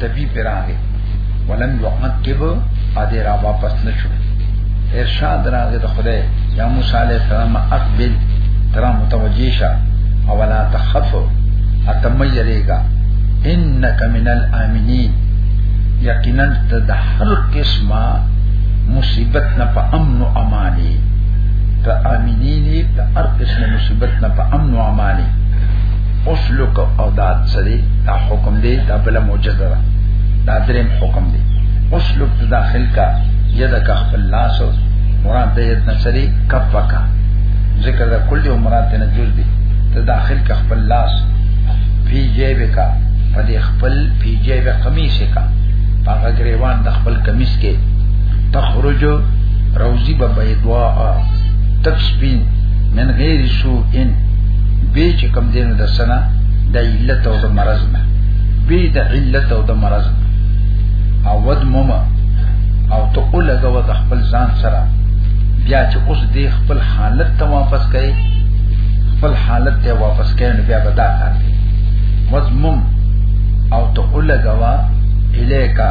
طبيب راغی ولم يعقب ادي را واپس نشو ارشاد راغی د خدای یا موسی علیہ السلام اقبل ترا متوجی شا او لا تخف اتم یریگا انک من الامنین یقینا ته د هر قسمه مصیبت نه په امن او امانی ته امینینی د هر قسم مصیبت نه په امن او امانی اوس لوک او دا سری دا حکم دی دا بل معجزه ده دا دریم حکم دی اوس لوک ته داخل کا یدک خپل لاس مراد د ید نصری کفکا ذکر دا کل یو مراد نه جز دی ته داخل کا خپل لاس پی جیب کا پدې خپل پی جیب قمیص کا پاګریوان د خپل قمیص کې تخرج روزی به بيدواء تک سپین من غیر سو ان بی چې کم دین د سنا د علت او د مرض نه بی د علت او د مرض نه او ود مما او ته اولګو د خپل ځان سره بیا چې اوس دې خپل حالت ته واپس کړي خپل حالت ته واپس کړي نو بیا به دا کار دی مضمون او ته اولګوا الیکا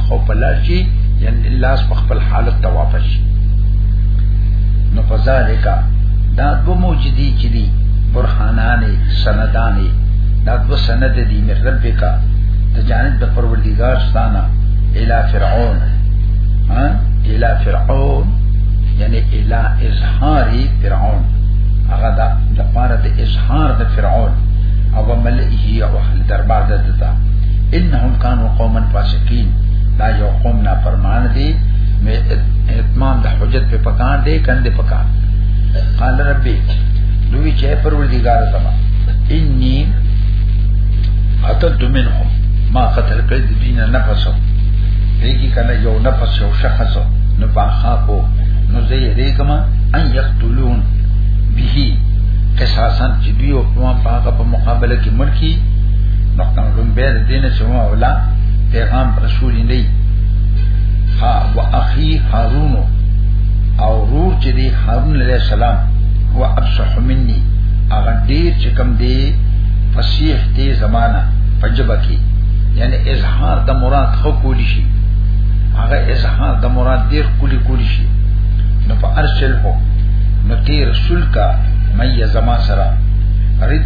او پلار شي یعنی لاس په خپل حالت ته واپس شي نو فذالک دا دو موجدی چې دي برهانان سندان دا دو سند دي مې رب کا د جانب د پروردگار ستانه الی فرعون ها الی فرعون یعنی الی اظهار فرعون هغه دا د پاره د اظهار د فرعون او ملئه او اهل دربار دته انهم كانوا قوما فاسقين دا یو قوم نه فرمان دي مې اتمام د حجت په پکان دي کندې پکان قال ربي دوی چې پروردګار سما اني قتلت منهم ما قتل کړ د دین نه پسو دیږي کنه یو نه پسو شخص نو باخا کو نو زه یې ریګما ان یقتلون به قصاصا چې دوی او په مقابله کې مړ کی مقام لوم به دین چې مولا پیغام رسول نه ها واخي هارون او رور چې دی هارون علیہ السلام هو افصح مني هغه ډیر چې کم دی فصیح دی زمانہ پنجاب کې یعنی اظهار د مراد خو کولی شي هغه اظهار د مراد ډیر کولی کولی شي نو په ارسل هو نو تیر رسول کا مې زما سره رد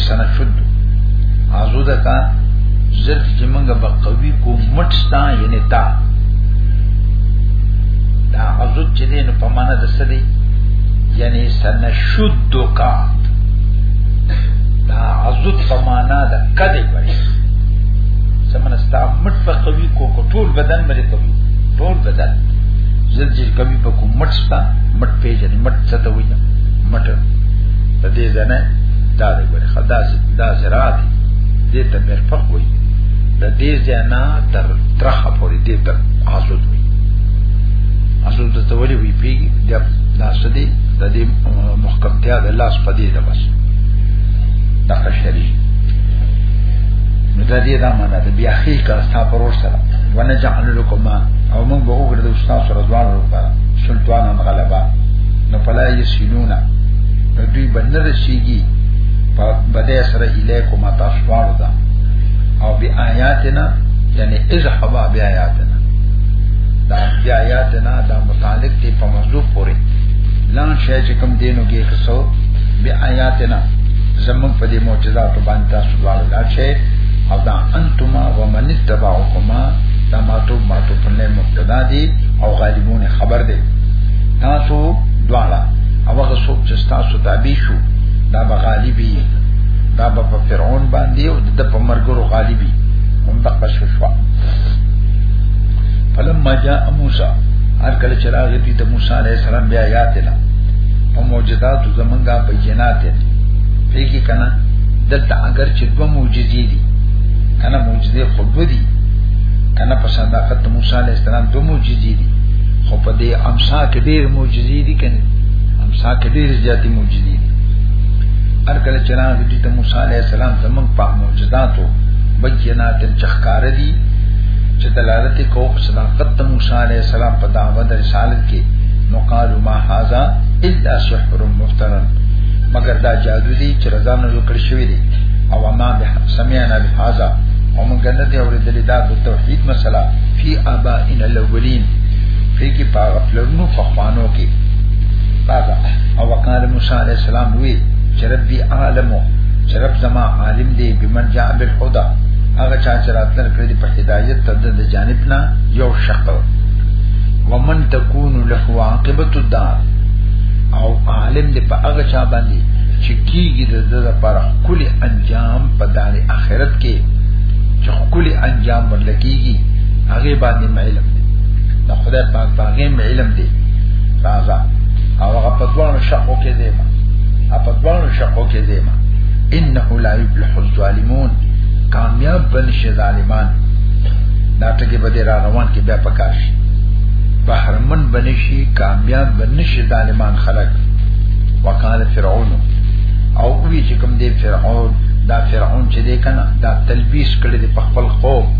سنشد عزوده کا زرد چې موږ به قوي کو مټستا یعنی تا دا عزود چې دین په معنا د سدي یعنی سنشد کا دا عزود په معنا د کده وایي سمنه ستا مټ په قوي کو کو ټول بدن باندې قوي ټول بدن زرد چې قوي په کو مټستا مټ پیژنې مټ څه ته وایي مټ د دې ځنه دا دی ګوره خدا دا زرا دی دې ته مرفق وي د دې ځنا تر ترخه پورې دې ته حاصل وي اصل ته تولي وي پی دا دا سدي د دې محکمتیا د لاس پدې ده بس دا شری نو دا دې دا معنا ده بیا خې کا ستا پر ور سره ونه جعل لكم او موږ به وګړو استاد سره ځوان ورته سلطان غلبا نو پلا یې سینونه نو دوی باندې رسیږي په بده سره الیکم تاسو واړو دا او بی آیاتنا یعنی اذهبا بی آیاتنا دا بی آیاتنا دا متعلق دی په موضوع پورې لان شې چې کوم دینو کې کسو بی آیاتنا زمون په دې معجزات باندې تاسو واړو دا چې او دا انتما ومن تبعکما دا ماتو ماتو په نه مبتدا دی او غالبونه خبر دی تاسو دواړه او هغه څوک چې تاسو تابع شو دا به غالبي دا به په فرعون باندې او د په مرګرو غالبي هم د قصو شو فلما جاء موسی هر کله چې راغی د موسی عليه السلام بیا یاتنا او معجزات زمونږه بینات دي پیږي کنه دلته اگر چې دوه معجزې دي کنه معجزې خو دي کنه په صداقت موسی عليه السلام دوه معجزې دي خو په دې امسا کې ډېر معجزې زیدی کنه هم ساکه ډیر زیاتی معجزې هر کله چې راغ دي ته موسی علی السلام زمون په معجزاتو بینات چخکار دي چې دلالت کو په صداقت ته موسی علی السلام په دعوت رسالت کې نو قالو ما هاذا الا سحر مفترن مگر دا جادو دي چې رضا نه جوړ شوی دي او ما به سمعنا بهذا او موږ نه دی اورېدلې دا د توحید مسله فی ابائنا الاولین پری کی پاغ پلرونو فخوانو کی پاغ او وقال موسی علیہ السلام وی چې ربي عالمو چې رب زما عالم دی بمن جاء بالهدى هغه چا چې راتل کړی په هدایت تد د جانب نه یو شخص ومن تكون له عاقبت الدار او عالم دی په هغه چا باندې چې کیږي د د لپاره کلی انجام په دار اخرت کې چې کلی انجام ورلکېږي هغه باندې مې دا خدای پاک پاګه مې علم دی راځه او هغه په دوه شقو کې دی ما په دوه شقو کې دی ما انه لا يفلح الظالمون کامیاب بنشي ظالمان دا ټکی به را روان کې بیا پکار شي بهرمن بنشي کامیاب بنشي ظالمان خلق وقال فرعون او وی چې کوم دی فرعون دا فرعون چې دی کنه دا تلبیس کړی دی په خپل قوم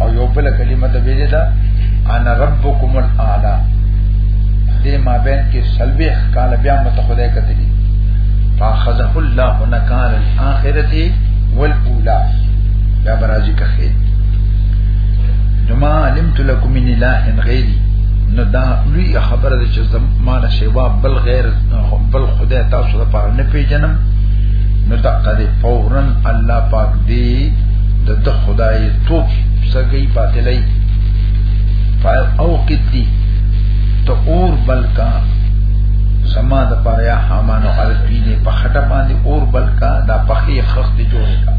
او یو بل کلمه د ویلې ده انا ربکم الاعلى دې ما بین کې سلوي کال بیا مت خدای کتلی فاخذه الله نکال الاخرته والاولى یا برازي کخې نما علمت لكم من اله غيري نو دا لوی خبره ده چې زمانه شیوا بل غیر بل خدای تاسو لپاره نه پیژنم نو دا قد فورن الله پاک دی د د خدای توپ سګي باطلې فایل او قدی ته اور بلکا سما د پر یا حامان او الفینه په خټه باندې اور بلکا دا پخې خخت جوړ کا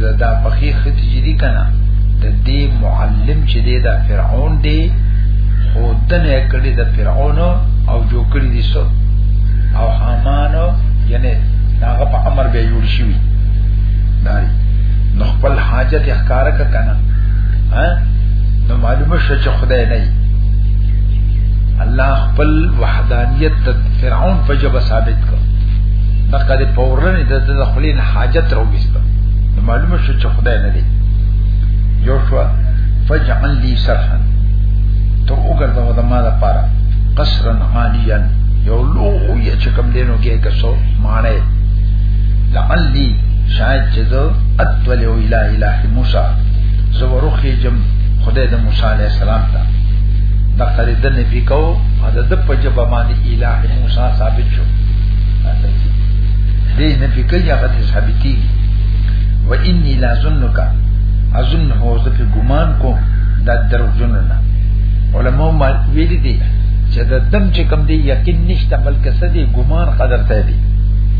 دا دا پخې خت جدي کنا د دې معلم چې دی دا فرعون دی خو دنه کړي د فرعون او جو کړي دي سو او حامان یعنی هغه په امر به جوړ شي داري نو خپل حاجت احکار کا کنه ها نو معلومه شو چې خدای نه الله خپل وحدانیت ته فرعون په جبه ثابت کړ دغه پورن د تدخلین حاجت راوست نو معلومه شو چې خدای نه دی یو شو فجعل لي صرحا تو وګرځه د ما لپاره قصرا عالیا یو لوی چې کم دینو کې کسو مانه لعلی شاید چې زه اتولو اله اله موسی زه ورخی جم خدای د موسی علی السلام ته دا خرید نه فکاو او د په جبه باندې اله موسی ثابت شو دې نه فکر یا غته ثابتي و انی لا ظنک اظن هو زه په ګمان کوم دا درو جن نه علماء ما ویل دي چې د دم چې کم دی یقین نشته بلکې سدي ګمان قدر ته دی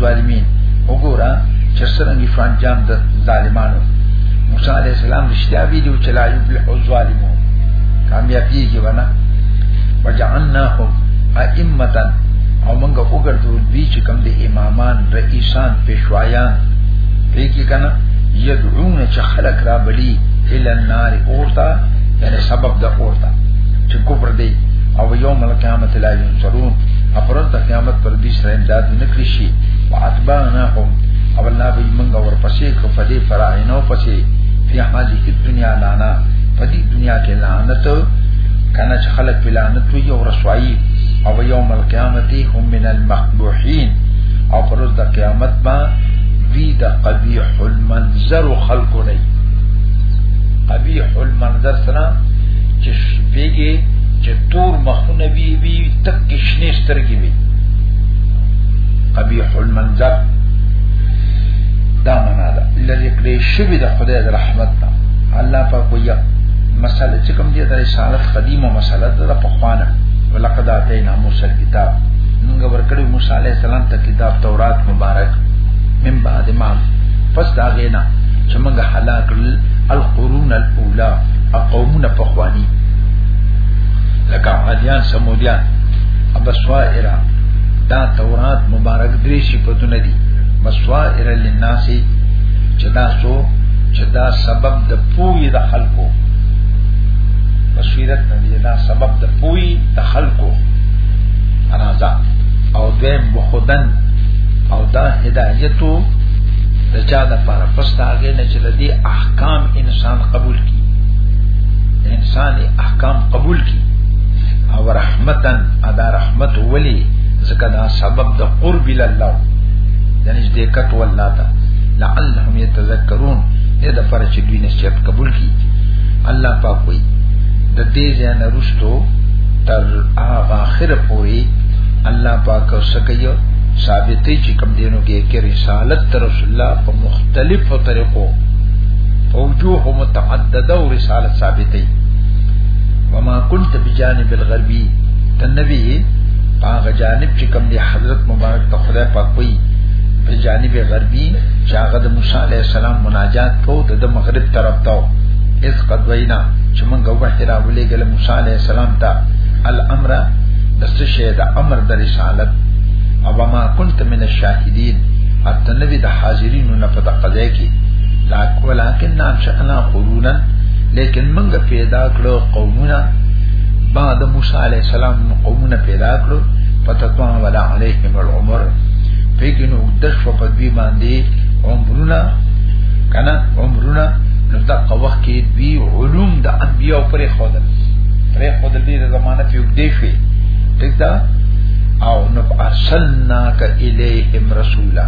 ظالمین وګوره چې څنګه شو انجام د ظالمانو موسی علی السلام رښتیا ویلو چې لا یبلح الظالمو کامیابی کې ونه وجعلناهم ائمه او موږ وګرځول دي چې کوم د امامان رئیسان پېشوایان دې کې کنه یدعون چې خلق را بلی ال النار اورتا یعنی سبب د اورتا چې کوپر دی او یوم القیامت لا ینصرون اپرز د قیامت پر پیسره امداد نکړي شي واتبعناهم او الله به موږ ورپسې کو په دې فرعینو پسې په هغه کې دنیا لانا په دې دنیا کې لعنت کنه چې خلک په لعنت وي او رسوایی او یوم القیامت هم من المقبوحین او پر ورځ د قیامت با وی د قبیح المنظر خلق نه قبیح المنظر سره چې پیګه چې تور مخونه بي بي تک شنې سترګې وي قبیح المنظر دا معنا ده لری کړې شوی د خدای د رحمت نه الله په کویا مسله چې کوم دي د رسالت قدیمه مسله ده په خوانه ولقد اتینا موسی الكتاب موږ ورکړو موسی علی السلام ته کتاب تورات مبارک من بعد ما پس دا غینا چې موږ هلاک القرون الاولى اقومنا فخواني لکه عادیان سمودیان ابسوائر دا تورات مبارک درې صفاتونه دي بسوائر للناس چې دا سو چې دا سبب د پوی د خلکو بصیرت نه دی دا سبب د پوی د خلکو انازا او دیم بخودن او دا هدایتو د چا د پاره پس دا هغه نه چې د احکام انسان قبول کی انسان احکام قبول کی او رحمتن ادا رحمت ولی زکه دا سبب د قرب الله د نږدې کټ والله ته لعلهم يتذكرون دې د فرچ دوی نشيت قبول کی الله پاک وي د دې ځنه رښتو تر هغه اخر پوري الله پاک وسکیو ثابتې چې کم دینو کې کې رسالت تر رسول الله په مختلفو طریقو فوجوه متعدده او رسالت ثابتې وما كنت بجانب الغربي تنبي هغه جانب چې کوم دی حضرت مبارک ته خدای پاک وي په جانب غربي چې هغه د موسی عليه السلام مناجات کو د مغرب طرف ته اس قد وینا چې موږ وحی را ولې ګل موسی عليه السلام ته الامر د څه شی د امر د رسالت او ما كنت من الشاهدين حتی نبی د حاضرینو نه په دقه ځای کې لاک ولکن نام شأنا قرونا لیکن موږ پیدا کړو قومونه بعد موسی علی السلام قومونه پیدا کړو پتتوا ولا علیهم العمر پیګنو دښ په دې باندې عمرونه کنه عمرونه نو دا قوه کې دی علوم د انبیو پرې خودل پرې خودل دې زمانه کې وګدې شي ټیک دا او نو ارسلنا ک الیهم رسولا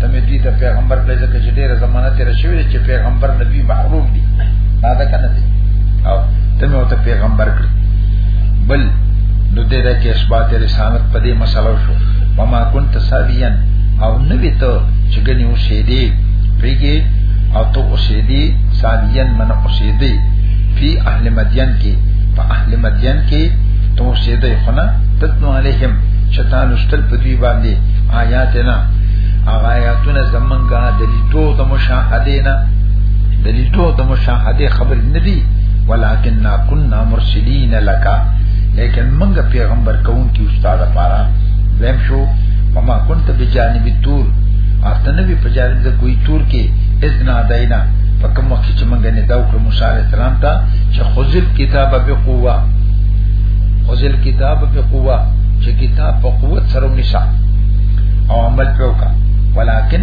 تمه دې ته پیغمبر په ځکه چې ډیره زمانہ تیر شوی پیغمبر نبی محروم دي دا ده کنه دي او ته مې ته پیغمبر کړ بل نو دې دا کې اثبات رسالت په دې مسله شو وما كنت سابيا او نبی ته چې ګنې اوسې دي پیږي او ته اوسې دي سابيا من اوسې دي فی اهل مدین کې په اهل مدین کې ته اوسې دي خنا تتنو علیهم شیطان استل په دوی باندې آیاتنا آغایاتونه زمنګا دلیل تو د مشاهده نه دلیل تو د مشاهده خبر نه دی ولکننا كنا مرسلین لك لیکن موږ پیغمبر کون کی استاد پارا زم شو وما كنت بجانب التور اته نبی په جانب د کوئی تور کې اذن داینا په کوم وخت چې موږ نه دا وکړو موسی عليه السلام ته چې خذل کتاب به قوه خذل کتاب به قوه چې کتاب په قوت سره ونیسه او عمل وکړه ولکن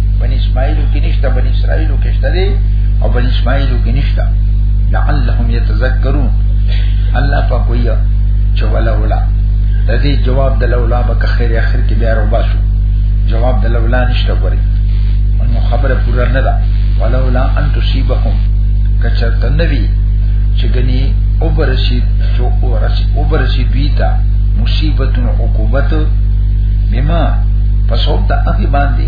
بنی اسماعیل کې نشته بنی اسرائیل کې شته دي او بنی اسماعیل کې نشته لعلهم يتذكرون الله په کوی چې ولا ولا د دې جواب د لولا به خیر اخر کې بیا روباسو جواب د لولا نشته غوري نو خبره پورا نه ده ولولا ان تصيبهم کچرت نبی چې غني او برشي چې او رشي او برشي بیتا مصیبت او عقوبت بما پسوب د اغي باندې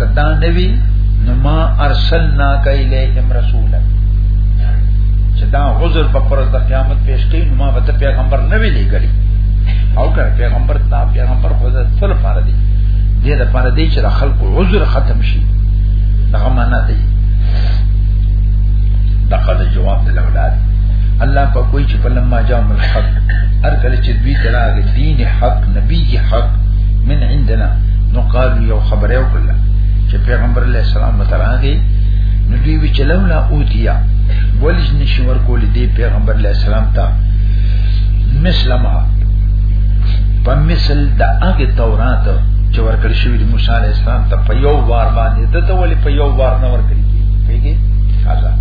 کدا نبی نو ما ارسلنا کایلیهم رسولا چې دا عذر په پرز د قیامت پیش کړي نو ما به پیغمبر نه ویلې کړي او کړ پیغمبر تا پیغمبر خو د څل فار دی دې د فار دی چې د خلکو عذر ختم شي دا معنا دی دا قد جواب د اولاد الله په کوئی چې په لمما جام الحق هر کله چې دوی تراغ دین حق نبی حق من عندنا نو قاضي یو خبره وکړه چې پیغمبر علی السلام مترانه دی نو دوی وی چلم لا اوتیا ولج نشور کول دی پیغمبر علی السلام ته مسلمه په مثل د هغه تورات چې ورکړ شوی د موسی علی السلام ته په یو وار باندې دته ولې په یو وار نه ورکړي کیږي کاږه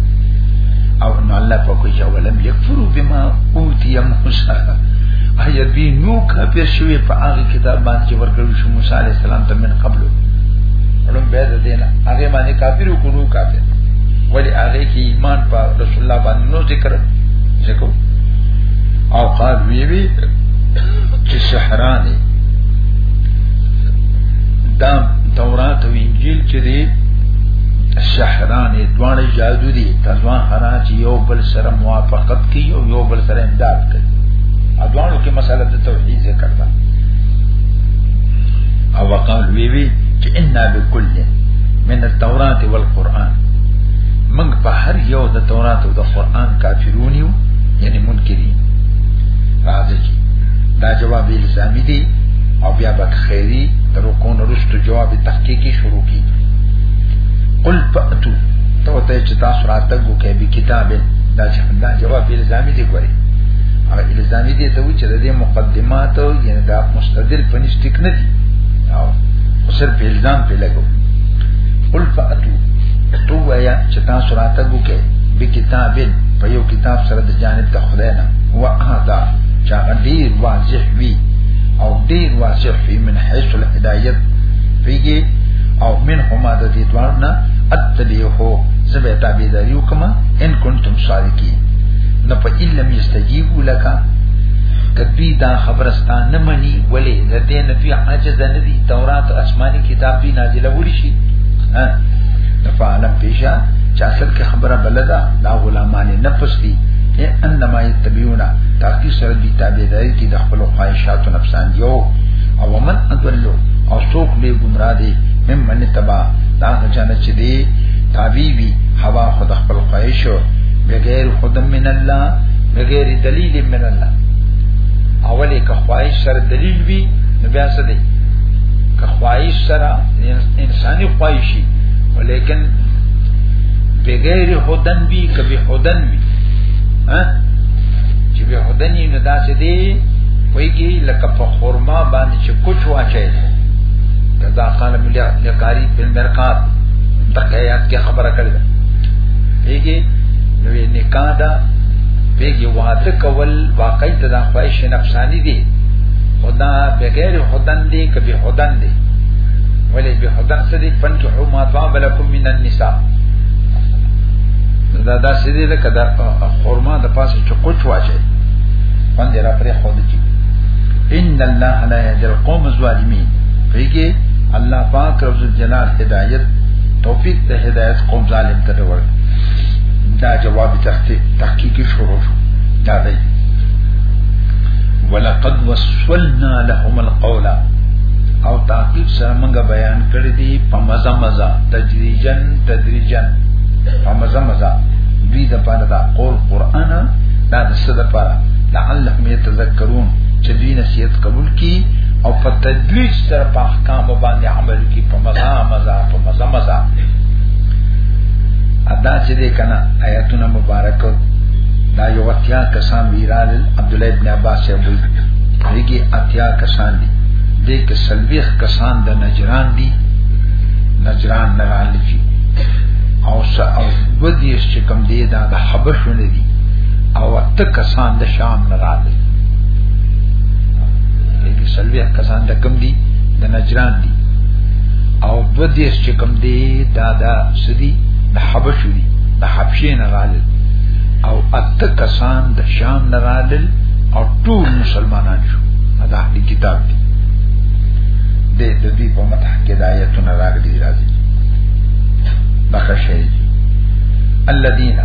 او نو الله په کوی چې ولم یکفروا بما اوتی موسی ایا دوی نو کافر شوی په هغه کتاب باندې کړو شو موسی علی السلام ته من قبل علم به ده دینا هغه باندې کافر کو نو کافر ولی هغه کې ایمان په رسول الله باندې نو ذکر ذکر او قال وی وی چې سحرانی دا تورات او انجیل چې دی سحرانی دوانه جادو دي تزوان حرا چې یو بل سره موافقت کوي او یو بل سره امداد کوي اځوانو کې مسله د توحید ذکر ده او وقال وی وی چې ان بكل من التوراة والقرآن من په هر یو د تورات او د قرآن کافرون یو یعنی منکرین راځي چې دا جواب الزامی دی او بیا بک خیری در رکون رست جواب تحقیقی شروع کی قل فأتو تو ته چې تاسو راتګو کې به کتاب دا چې دا جواب الزامی دی ګوري هغه الزامی دی ته چې د دې مقدمات او یعنی دا مستدل په نشټیک نه دي او سر په الزام په لګو قل فاتو تو ویا چې تاسو راته وګورئ به کتابن په یو کتاب سره د جانب د خدای نه واهدا چا ډیر واضح وی او ډیر واضح وی من حيث الهدايت پیږي او من هما د دې دوار نه اتبعه زبې تابعداري وکما ان کنتم صادقین نه په علم یستجیبو لکا کدی دا خبرستا نه منی ولی د دې نه دوی عاجز نه دي تورات آسماني کتاب دی نازله وړي شي ها د فعالم پیشا چې اصل کې خبره بلدا دا غلامان نه پستی انما یتبعونا تاکي سره دي تابعداري کې د خپل خواهشاتو نفسان یو او من ادلو او څوک به گمراه دي ممن تبا دا ځنه چې دي تابع وي هوا خود خپل خواهش بغیر خدم من الله بغیر دلیل من الله اولی که خواهش سره دلیل وی نو بیا څه دی که خواهش سره انساني خواهشي ولیکن بغیر هدن بی کبی هدن بی ها چې به هدن یې نه داسې دی وای کی لکه په خورما باندې چې کوچ واچي کذا قال ملي لقاری په مرقات دغه یاد کې خبره کړې دیږي نو نکاح دا بیګي واده کول واقعي ته د خواهش نفسانی دي خدا بغیر خدان دي کبي خدان دي ولې به خدان سدي فن کې حو ما طاب لكم من النساء دا دا سدي لکه دا خورما د پاسه چکوچ واچي باندې را پرې خود دي ان الله لا يهدي القوم الظالمين پیګي الله پاک رب الجلال هدایت توفیق ته هدایت قوم ظالم ډول دا جواب تحقیق تحقیقی شروع شو دا دی ولقد وصلنا لهم القول او تحقیق سره موږ بیان کړی دی په مزه مزه تدریجن تدریجن په مزه مزه دوی د پاره دا قول قران دا د څه د پاره لعلهم يتذكرون چې دوی نصیحت قبول کی او په تدریج سره په احکام باندې عمل کی په مزه مزه په مزه مزه ادا چې دې کنه آیاتونه مبارک دا یو اتیا کسان ویرال عبد الله ابن عباس یې وایي هغه اتیا کسان دي دې کې سلويخ کسان د نجران دي نجران نه راځي او س او ودیش چې کم دی دا د حبش نه دي او ته کسان د شام نه راځي دې کې سلويخ کسان د کم دي د نجران دي او دو دیس چې کوم دی دا دا سدي د حبشو دي د حبشې نه رالل او اته کسان د شام نه رالل او ټول مسلمانان شو دا د کتاب دی د د دې په متح کې د آیتونو راغلي راځي بخښه شي الذين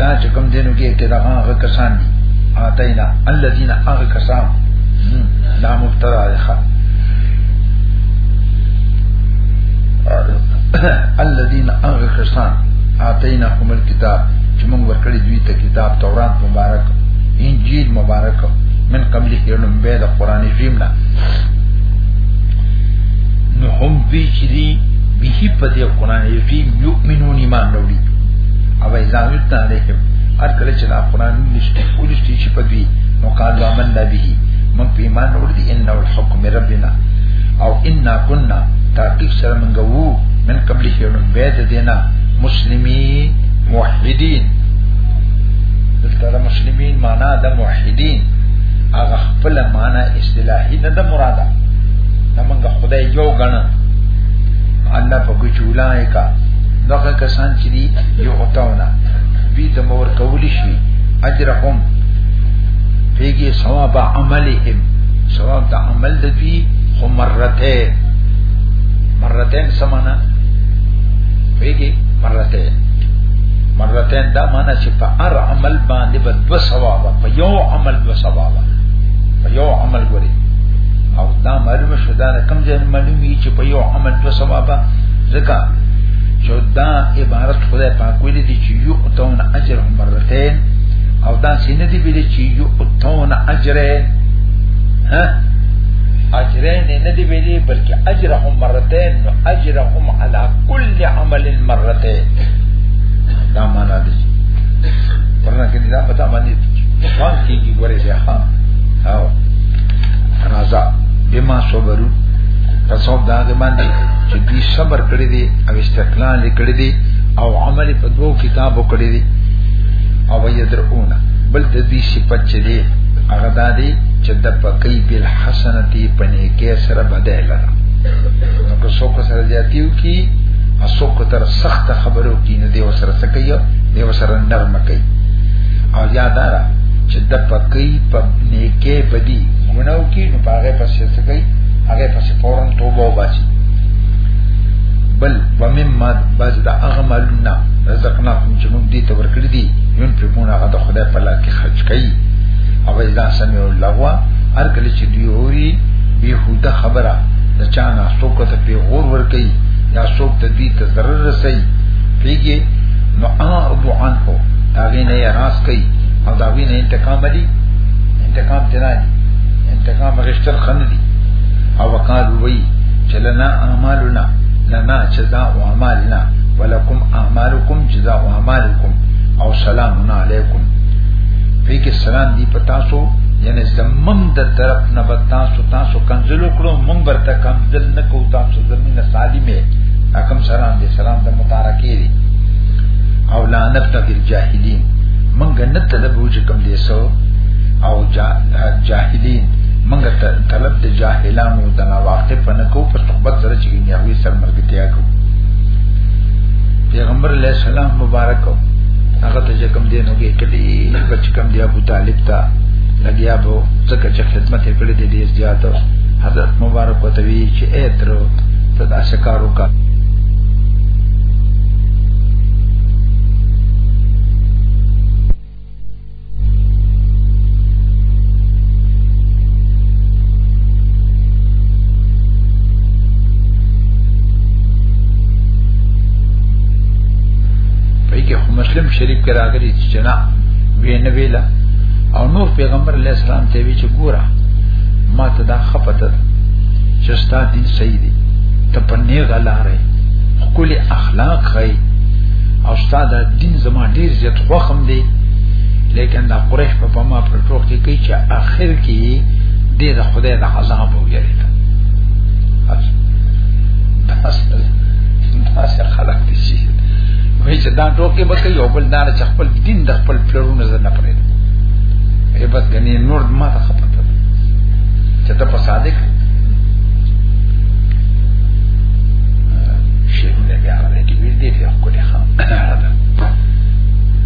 دا چې کوم دینو کې کې دا هغه کسان دي آتینا الذين هغه کسان دا مبتدا ده الذين اغخسان اعطيناهم الكتاب چې موږ ورکړي دوی ته کتاب تورات مبارک انجیل مبارک من قبل هیرنم به د قران عظیم نه نو هم وی چې دی به په دې قران عظیم یؤمنون ایمان وروړي او ایزان یتن علیهم هر کله چې دا قران نشته ولستي چې په دې نو قال امن به من په ایمان وروړي انه الحق من ربنا او ان كنا تحقیق سره منګه وو من قبل شیرون بيد دینا مسلمین موحدین دلته د مسلمین معنا د موحدین هغه خپل معنا اصطلاحي نه د مراده نه منګه خدای یو غنه الله په ګچولای کا دغه کسان چې دی یو اوتاونه دوی ته مور کولی شي اجرهم پیږي ثواب عملهم ثواب د عمل د دوی خو مرته مرته سمانا ویږي مرته مرته دا معنا چې په هر عمل باندې به دو ثواب په یو عمل دو ثواب په یو عمل ګوري او دا معلومه شو دا کم ځای معلومي چې په یو عمل دو ثواب ځکه چې دا عبارت خدای پاک ویلي دي چې یو تون اجر مرتين او دا سینه دی ویلي چې یو تون اجر ها اجرین نه دی ویلي بلکې اجرهم مرتين نو اجرهم على كل عمل مرتين دا معنا دی ورنه کې دا پتا باندې فهم کیږي ګورې بیا ها او رضا بما صبرو تاسو دا د باندې چې دې صبر کړی دی او استقلال کړی دی او عمل په دوو کتابو کړی دی او یې درونه بل د دې صفت چې دی هغه دا دی چې د پکې بل حسنتی پنې کې سره بدایل ده نو که څوک سره زیاتیو کی څوک تر سخت خبرو کی نه دی وسره سکیو دی وسره نرم کوي او یادارا چې د پکې په نیکه بدی غناو کی نو پاغه پسې سکی هغه پسې فورن توبه وباسي بل ومما بعض د اغمالنا رزقناکم چې موږ دې ته ورکړي دي یون په مونږه د خدای په لار کې خرج کړي او اذا سمعوا اللغو هر کله چې دوی اوري به هوده خبره د چا نه څوک ته په غور ور کوي یا څوک ته دوی ته ضرر رسي پیږي نو ابو عنه دا غینه یې راس کوي او دا غینه انتقام لري انتقام تیرا دي انتقام غشتر خنه دي او وقال وی چلنا اعمالنا لنا جزاء اعمالنا ولكم اعمالكم جزاء اعمالكم او سلام علیکم پی کې سلام دی په تاسو یعنی زمم د طرف نه به تاسو تاسو کنزل کړو مونږ برته کنزل نه کو تاسو زمينه سالمه حکم سلام دی سلام د متارکې دی او لعنت نه ګل جاهلین مونږ نه تدبو چې کوم دی سو او جا جاهلین مونږ ته طلب د جاهلانو د نواقف نه کو په صحبت سره چې یوه سرمرګتیا کو پیغمبر علیہ السلام مبارک هغه ته چې کم دی نو کې کړي هغه چې کم دی ابو طالب ته لګیا به ځکه چې خدمت یې کړې دي ډیر زیات حضرت مبارک وته وی چې اے تر ته دا شکار وکړه مسلم شریف کې راغلي چې جنا وی نه ویلا او نور پیغمبر علی السلام ته وی چې ګورا ما ته دا خپته چې ستا دین صحیح دی ته په نه غلاره خپل اخلاق خي او ستا دا دین زما ډیر زیات خوخم دی لیکن دا قریش په پما پر ټوک کې کوي چې اخر کې دې د خدای د عذاب وګړي دا اصل دا څه خلک دي چې وای چې دا ټوک کې بکې یو بل دار چې خپل دین د خپل پلرونو زړه نه پرې ای بس غني نور ما ته خپل چې ته په صادق شي نه بیا راځي دې دې خو دې خام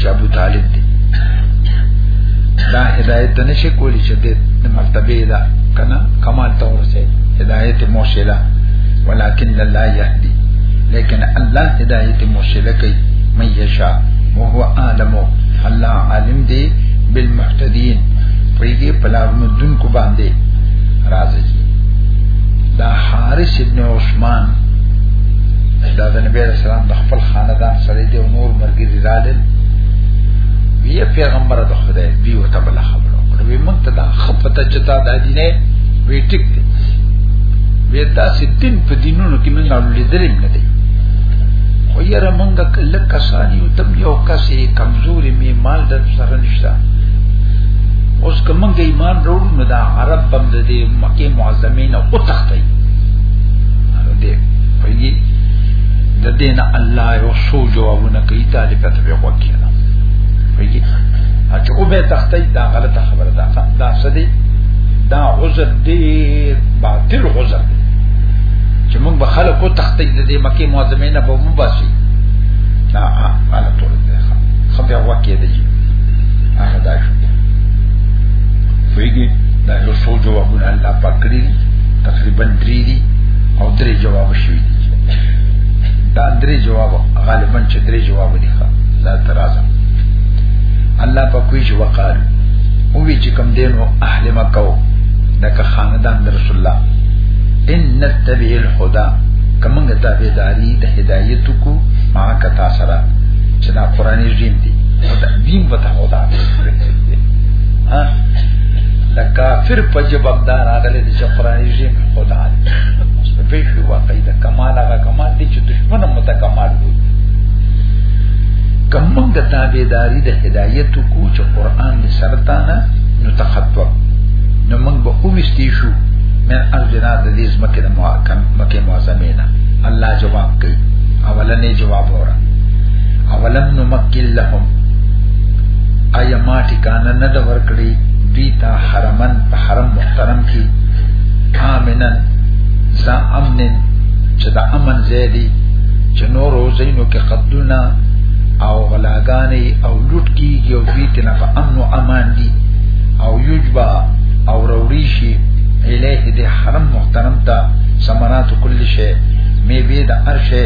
چې ابو طالب دی دا هدایت نه شي کولی چې د مرتبه دا کنه کمال ته ورسه هدایت موشله ولکن الله يهدي لیکن الله هدایت موشله کوي من یشا وهو عالم الله عالم دی بالمحتدين پریږي پلاونو دن کو باندې راځي دا حارث ابن عثمان دا د نبی رسول الله د خپل خاندان سره دی او نور مرګ لالل وی پیغمبر د خدای دی او ته بل خبرو وی مونږ ته دا خپته چتا د دینه وی ټیک دی وی تاسو دین په دینونو کې مونږ لیدل نه دی خو یې مونږ کله کسانی او تم یو کسې کمزوري می مال د سره نشته اوس کومه ایمان وروړو نو دا عرب بم د دې مکه معظمین او تختی دې په دې د دین الله یو څو جوابونه کوي طالب ته به وکی نه ویږي چې او به تختې دا غلطه خبره ده دا سدي دا عذر دی باطل عذر دی چې موږ به خلکو تختې د دې مکه معظمه نه به مباسي نه انا ټول ده خو بیا وکی دی هغه دا شو ویږي دا یو څو جوابونه الله پاک کړی تقریبا درې دي او درې جواب شوی دي دا درې جواب غالبا چې درې جواب دي ښا دا ترازه الله په کوی چې وقال او وی چې کم دینو اهل مکه دغه خاندان در رسول الله ان نتبع الهدى کمنګ تابعداري د هدایت کو ما کتا سره چې دا قرآني دین دی او دا دین وته هدا ها لکافر په جواب دار اغله چې قرآني دین خدا دی په پیښو واقعي کمال هغه کمال دی چې دشمن هم ته کمال وي کوم موږ تابعداري د هدایت کو چې قران دې سرتانه نو تخطو نو موږ به اوستې شو من ارجنا د دې زمکه د محاکم مکه معظمه نه الله جواب کوي اولنې جواب اورا اولن نو مکل لهم ایا ما ټکانه نه د ورکړي دوی ته حرمن په حرم محترم کې آمنن ځا امن چې دا امن زیدي چې نور وزینو کې قتلونه او غلاګانې او لوټ کیږي او دوی تنه په امن او امان دي او یجبا او روړي شي الیه دې حرم محترم ته سمرات کل شی میوه د ارشه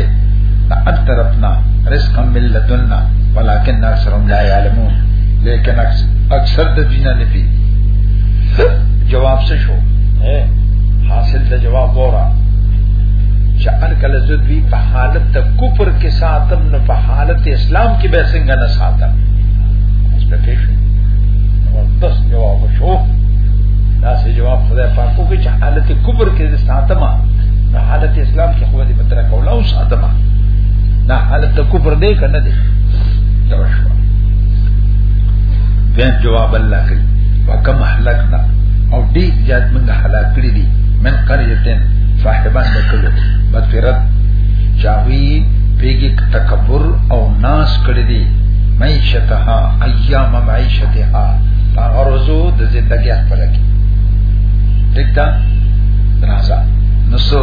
د ار طرفنا رزق من لدنا ولكن اکثرهم لا يعلمون لیکن اکثر د دینه نه پی جواب څه شو حاصل د جواب وره چې ان کله زه دوی په حالت د کفر کې ساتم نو په حالت اسلام کې به څنګه نه ساتم ایکسپیکټیشن نو بس جواب شو دا سه جواب خدای پاک کو چې حالت کفر کې ساتم نو حالت اسلام کې خو دې په تر کوله او ساتم نه حالت د کفر دی کنه دی دا شو بیا جواب الله کوي وکم اهلکنا او دې جات موږ هلاک کړی دي من قريتن صاحبان د کلو مغفرت چاوي پیګي تکبر او ناس کړی دي معیشتها ایام معیشتها هغه روزو د زندګۍ خپل کې دګدا درازا نو سو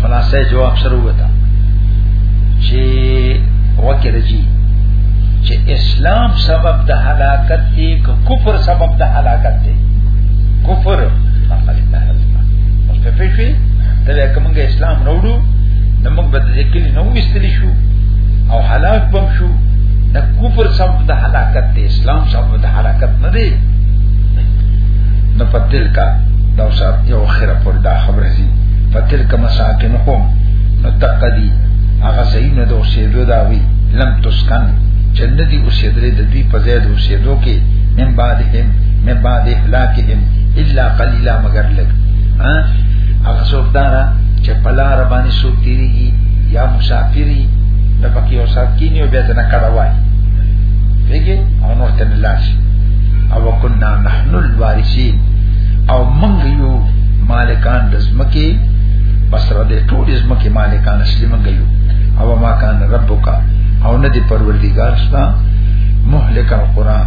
خلاصې جواب سره وتا چې وکړه جی چې اسلام سبب د هلاکت دی که کفر سبب د هلاکت کفر په پیښې ته کومګه اسلام نوړو نو موږ به دې کلی نو وستلی شو او هلاک بم شو د کفر سم د هلاکت دی اسلام سم د هلاکت نه دی نو پتل کا دا اوس یو خیره پر دا خبره زی پتل کا مساکن هم نو تقدی هغه صحیح نه دو سیدو دا وی لم تسکن جنتی اوسېدلې د دې په ځای د اوسېدو کې من بعد هم من بعد اهلاکهم الا قليلا مگر لګ ها هغه څوک دا چې پلار باندې څوک تیریږي یا مسافری د پکې او سات کینی او بیا څنګه کړه وای پیږي او نور تن لاش او كنا نحن الوارثين او موږ یو مالکان د زمکه بسره د ټول زمکه مالکان اصلي موږ یو او ما کان ربک او ندی پروردگار ستا مهلک القران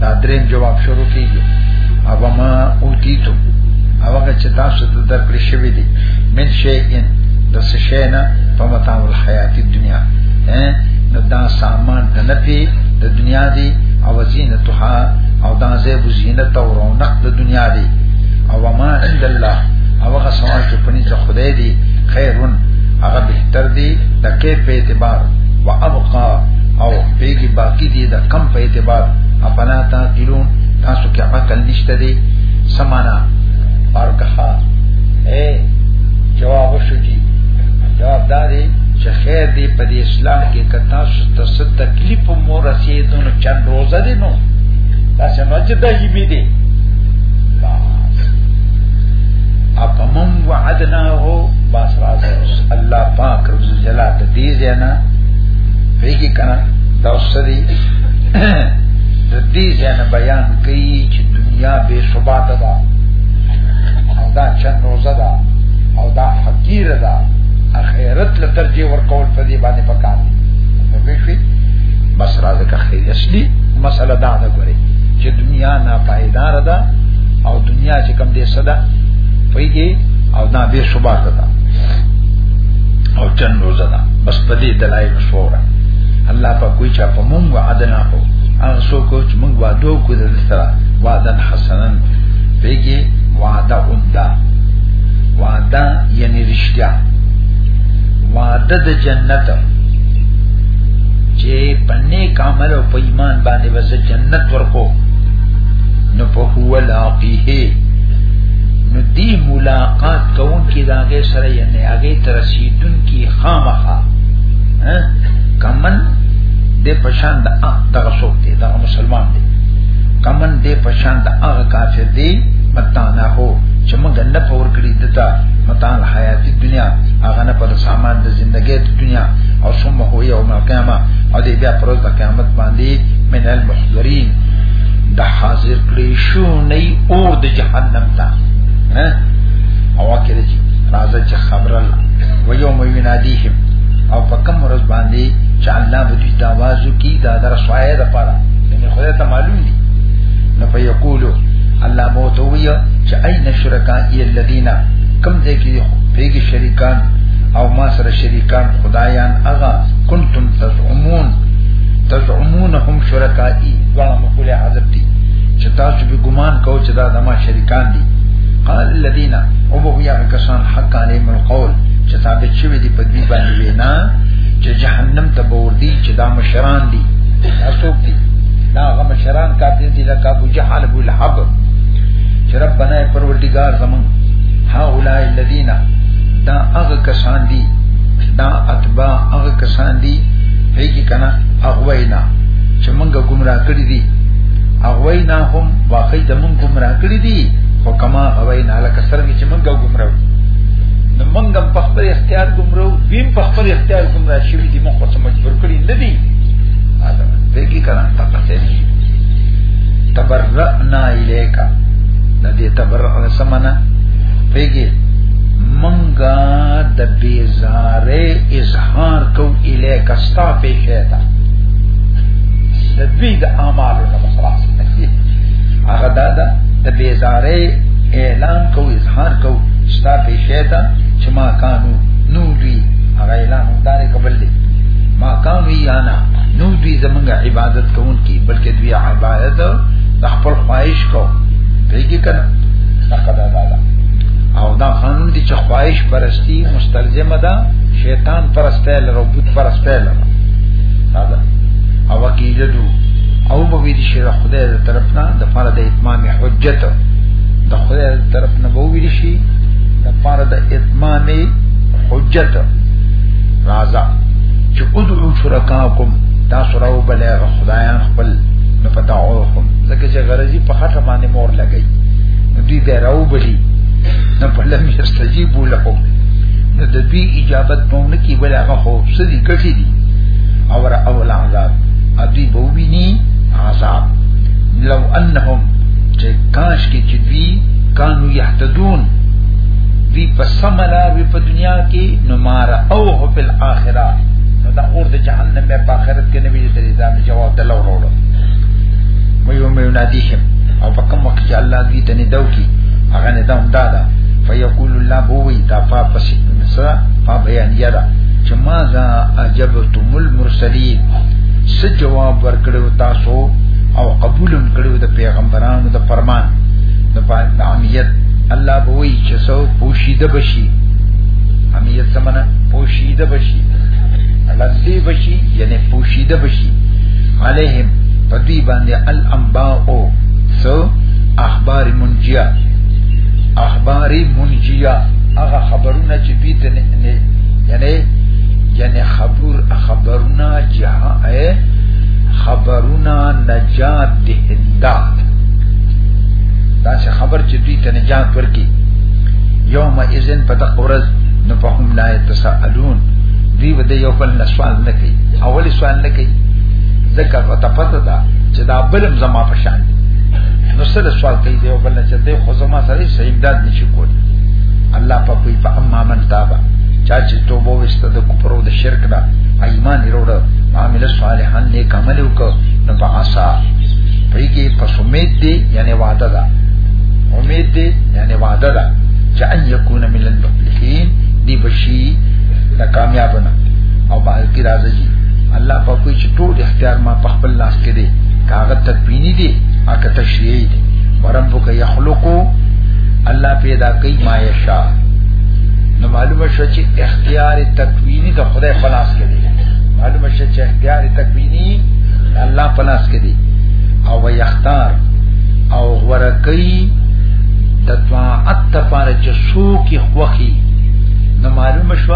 دا دریم جواب شروع کیږي او ما اوتیتو هغه چې تاسو ته درکړی شوی دی من شی ان د سشینا په متاع الحیات دنیا نو دا سامان د نفي د دنیا دی او زینتها او دا زیب زینت او رونق د دنیا دی او ما عند الله او هغه سوال چې پني ځ خدای دی خیرون هغه بهتر دی د کې په اعتبار وابقا او بیگی باقی دی دا کم په اعتبار افلا تعقلون تاسو کې عقل نشته دی سمانا ارکها اے جواب شو جی جواب داري چې خیر دی په دې اسلام کې کتا ست تکلیف مو رسیدونو چند روزه دي نو دا څنګه چې دایي بي دي اپمم وعدنا هو باس راز الله پاک رب جلاله دې زینا ویګی کنه دا سری د دې ځان بیان کوي چې دنیا به ثبات ده او دا چن روزه ده او دا فقیر ده اخرت له ترجیح ورکول په دې باندې پکار دي په دې شي بس راځه که خیر اصلي مسله دا ده ګوري چې دنیا نه پایدار ده او دنیا چې کم دې صدا پیږي او دا به ثبات ده او چن روزه ده بس په دې دلایل شوره الله په کوئی چا په مونږ وعدنا هو هغه سو کو چې مونږ وعده کو د سره وعده حسنن پیګه وعده عمدا وعده یعنی رشتیا وعده د جنت چې پنه کامل او په ایمان باندې وځ جنت ورکو نو په هو لاقیه نو دی ملاقات کون کی داغه سره یعنی هغه ترسیدون کی خامخه ها کمن دې پشان د دغه څوک دی دا مسلمان دی کمن دې پشان د هغه کافر دی متانا هو چې موږ نه پور کړی دتا متان حیات دنیا هغه نه پر سامان د ژوندۍ د دنیا او ثم هو یوم القیامه او دې بیا پر د قیامت باندې من المحضرین د حاضر کړی شو نه اور د جهنم ته ها او کله چې راځي چې خبره و یوم ینادیهم او په کوم ورځ باندې چې الله به دې دا وازو کی دا در سوایه ده پاره یعنی خدای ته معلوم دي نو په یقولو الله مو ته وی چې اين شرکا ای الذین کم دې کې پیګ شریکان او ما سره شریکان خدایان اغا کنتم تزعمون تزعمونهم شرکائی وانا مقول حضرت دی چې تاسو به ګمان کوئ چې دا دما شریکان دي قال الذين او بیا کسان حق علیهم القول چې ثابت شوی دی په دې باندې وینا چې جهنم ته به وردی چې دا مشران دي تاسو دي دا هغه مشران کافر دي لکه ابو جهل ابو لهب چې ربنا پروردگار زمون هؤلاء الذين دا هغه کسان دي دا اتباع هغه کسان دي هیڅ کنا اغوینا چې مونږه گمراه کړی دي اغوینا هم واقعي د مونږ گمراه کړی دي خو کما اغوینا لکه سره چې مونږه گمراه نو موږ هم په خپل اختیار ګمرو ویم په خپل اختیار ګمرا شوی دي موږ څه مجبور کړی نه دي اته دګی کړه تا پته دي تبرئنا الیکا د دې تبرئنا سمنا پیګي منګا د بیزاره اظهار کو الیکا ستا پیښه ده د دوی د اعمالو نه خلاص هغه دا ده د بیزاره اعلان کو اظهار کو ستا په شیطان چې ما کانو نو دی هغه اعلان دار قبل دی ما کانو یانا نو دی زمونږ عبادت کوون کی بلکې دوی عبادت د خپل خواهش کو دیږي کنه لقد دادا او دا قانون دی چې خواهش پرستی مستلزمه ده شیطان پرسته لرو بت پرسته لرو دادا او وکیل دو او به دې شي خدای تر طرفنا د فرض اتمام حجت د خدای تر نبوی شي د پاره د اتمام حجت رازا چې ادعو شرکاکم تاسو راو بلغ خدایان خپل نه پتاوهم ځکه چې غرضی په خټه باندې مور لګی نو دوی به راو بلی نه په لم یستجیبو لهم نو د دوی اجابت مونږ کی بل هغه خو سدي کټی دي او را اول عذاب ادي بوبینی عذاب لو انهم چې کاش کې چې دوی کانو یحتدون دی په سملا وی په دنیا کې نو مار او هو په الاخره نو دا اور د جهنم په آخرت کې نبی دې دا جواب دلو وروړو مې یو مې نادیهم او په کوم وخت چې الله دې تنه دو کی هغه نه دا هم دا ده فیقول الله بووی دا فا پس نسا فا بیان یدا چې ما ذا اجبتم المرسلین څه جواب ورکړو تاسو او قبولم کړو د پیغمبرانو د فرمان د پات عامیت الله بوئی چې سو پوشیده بشي عامیت سمنا پوشیده بشي لندې بشي یعنی پوشیده بشي علیهم پدوی باندې الانباء او سو اخبار منجیا اخبار منجیا هغه خبرونه چې دوی ته نه یعنی یعنی خبر خبرونه جهان خبرونه نجات دهنده دا چې خبر چې دوی ته نجات ورکي یوم اذن په دغه ورځ نو په هم لا تسالون دوی به یو بل نه سوال نه کوي اول سوال نه کوي ځکه او ته پته ده چې دا بلم زما په شان نو سره سوال کوي دی او بل نه چې دی خو زما سره یې امداد نشي کولی الله په کوي په اما من تابا چا چې توبه وسته د کفر او د شرک نه ایمان وروړ عامل صالحان نیک عمل وکړ نو په آسا پریږي پس امید دی یعنی وعده ده امید دی یعنی وعده ده چې ان یکون من المفلحین دی بشی دا کامیاب نه او بهر کی راځي الله په کوئی چې ټول اختیار ما په خپل لاس کې دی کاغه تدبینی دی اګه تشریعی دی وربک یخلقو الله پیدا کوي ما یشا نو معلومه شو چې اختیار تکوینی د خدای خلاص کړي معلومه شو چې اختیار تکوینی الله خلاص کړي او ويختار او ورکی د طاعت لپاره چې څوک خوخي نو معلوم شو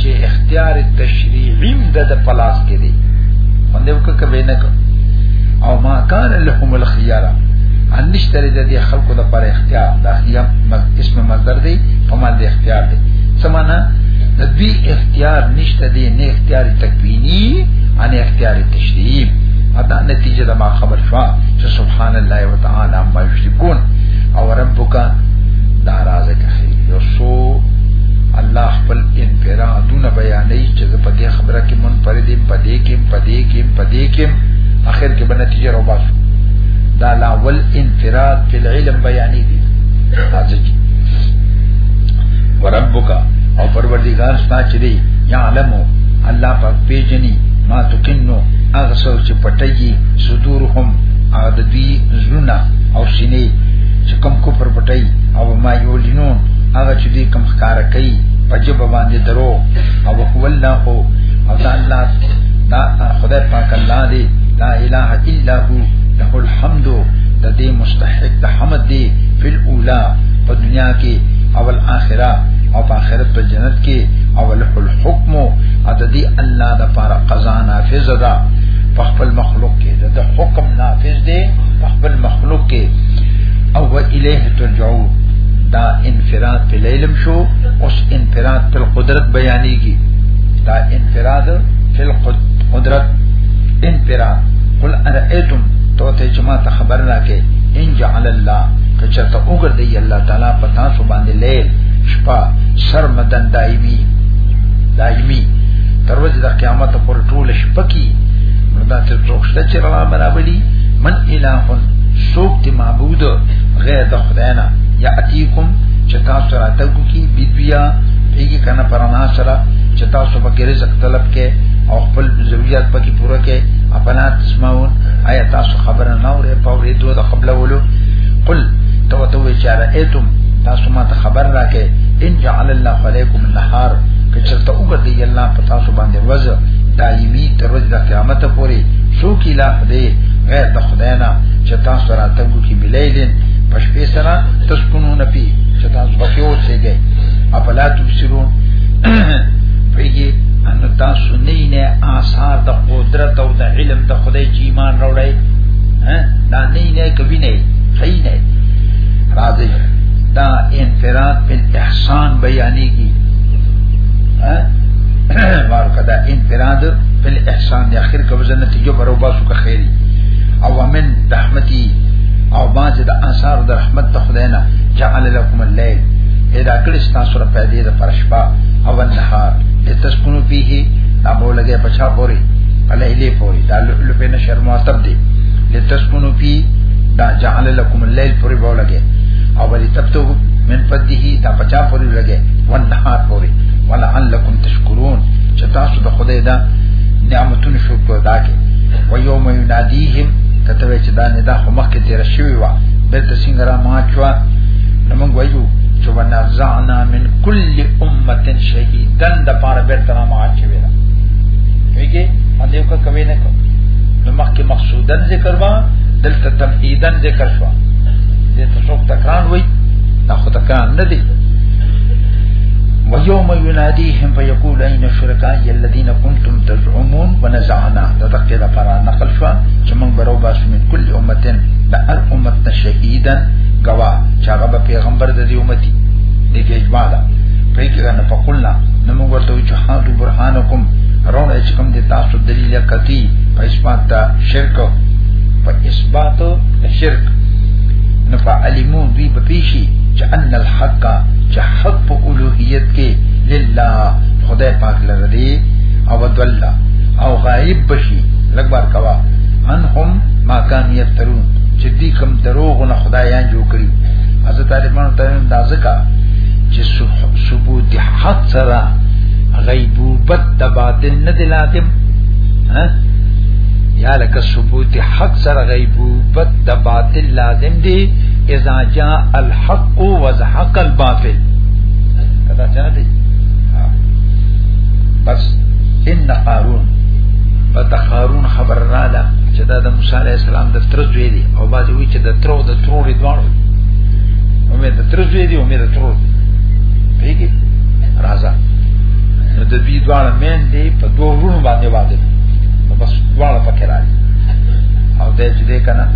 چې اختیار تشریعي د پلاس کې دی باندې وکړه بینه او ما کان لهم الخيار ان نشتري د دې خلکو لپاره اختیار دا یا اسم مصدر دی په معنی د اختیار دی سمانا د دې اختیار نشته دی نه اختیار تکوینی ان اختیار تشریعی شریف ادا نتیجه دا ما خبر شو چې سبحان الله وتعالى ما یشرکون او ربک دا رازه کوي یو سو الله خپل انفرادونه بیانې چې په دې خبره کې منفردیم په دې کې په دې کې په دې کې اخر کې به نتیجه راو باسو دا لا ول انفراد فی العلم بیانې دي راځي وربک او پروردگار ستا چې دی یعلم الله پاک پیجنی ما تکنو هغه څو چې پټي صدورهم هغه د دوی زړونه او سینې چې کم کو پر پټي او ما یولینون هغه چې دوی کم ښکار کوي په جبه باندې درو او هو الله او دا الله دا خدای پاک الله دی لا اله الا هو له الحمد د دې مستحق د حمد دی فی الاولى په دنیا کې او الاخره او په آخرت په جنت کې او له الحكم اته دی الله د پاره قضا نافذ ده په خپل مخلوق کې د حکم نافذ دی په خپل مخلوق کې او و الیه ترجعو دا انفراد په لیلم شو اوس انفراد په قدرت بیانېږي دا انفراد په قدرت انفراد قل ارئیتم تو ته جما ته خبر راکې ان جعل الله کچته وګرځي الله تعالی پتا سو باندې لیل شپه سرمدن دایمي دایمي تر ورځې د قیامت پر ټول شپکی نو دا ته څوکشته چې رڼا برابري من الہون سوک تی معبود غیر د خدای نه یا اتیکم چې تاسو راته کو کی بدویا پیږي کنه پرانا سره چې تاسو په کې رزق طلب کې او خپل ضرورت پکې پوره کې اپنا تسمعون آیا تاسو خبره نه اورې پورې دوه د قبل ولو قل تو تو چاره ایتم تاسو ما ته خبر راکې ان جعل الله علیکم نهار که چرته وګرځي الله په تاسو باندې وز دایمي تر ورځې د قیامت پورې شو کی لا دې غیر د خدای نه چې تاسو راتګو کې بلیلین پښپې سره تسکونونه پی چې تاسو بکې اوسېږئ اپلا تبصرون پیږي ان تاسو نه نه آثار د قدرت او د علم د خدای چې ایمان راوړی ها دا نه نه کوي نه خی نه راځي دا انفراد من احسان بیانی کی مارو کدا انفراد فل احسان دی اخر کب زنت جو برو باسو کا خیری او من رحمتی او باز د انصار د رحمت ته خدای نه جعل لكم الليل پیدا کړی تاسو را پیدا د پرشبا او النهار لتسكنوا فيه دا بولګه پچا پوری علیه پوری دا لپه نه شرم اتب دی لتسكنوا فيه دا جعل لكم الليل پوری بولګه او ولتبتو من فضله دا پچا پوری لګي والنهار پوری ولعلکم تشکرون چې تاسو د خدای دا نعمتونو شکر ادا کړئ و یوم ینادیهم کته چې دا نه دا خو مخکې تیر شوی و بل تسنګ را ما چوا نو موږ وایو چې ونزعنا من کل امه شهیدا د پاره بل تر ما چوي دا ویګي ان یو کا کوي نه کو نو مخکې مقصودن ذکر وا دلته تمهیدن ذکر شو څوک تکان وای دا خو تکان نه دی ويوم يناديهم فيقول اين شركائي الذين كنتم تزعمون ونزعنا دا دقه دا فرا نقل شو چې موږ برو باس من كل امتين دا هر امت شهيدا غوا چې هغه پیغمبر د دې امتي دې اجماع ده پرې کې نه فقلنا نو موږ ورته چې حاضر برهانکم رونه چې کوم دې تاسو دلیل کتی په اسمات شرک په اثبات شرک نو فعلمو دوی په پیشي چې ان الحق چې حق په اولوهیت کې لله خدای پاک لره دی او دل او غائب بشي لګبار کوا ان هم ما کان یفترون چې دې کم دروغ نه خدایان جوړ کړی حضرت طالبانو ته دا ځکه چې ثبوت حق سره غیبوبت د باطل نه دلاتم ها یا لکه ثبوت حق سره غیبوبت دا باطل لازم دی اذا جاء الحق وزحق الباطل کدا څنګه دی بس ان قارون پته قارون خبر را ده چې دا د موسی علی السلام د تر زوی دی او باز وی چې د تر او د ترور دوه امید د تر زوی دی امید د ترور پیګی راځه نو د دې دوه مین دی په دوه ورونو باندې واده نو بس دوه پکې راځي او دې چې دې کنه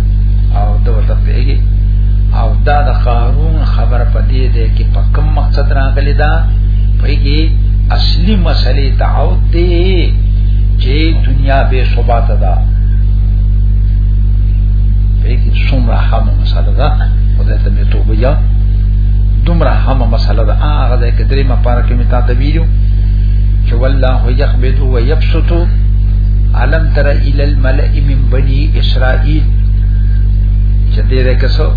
او ته ورته پیږي او دا د قارون خبر پدې دې کې په کوم مقصد راغلی دا پیږي اصلي مسلې تعود دې چې دنیا به ثبات ده پیږي څومره هم مسله ده او دې ته توبه یا دومره هم مسله ده هغه دې کې درې ما پاره کې متا ته ویلو چې والله يقبض ويبسط علم تر الى الملئ النبي من بني اسرائيل چې دې ده کسو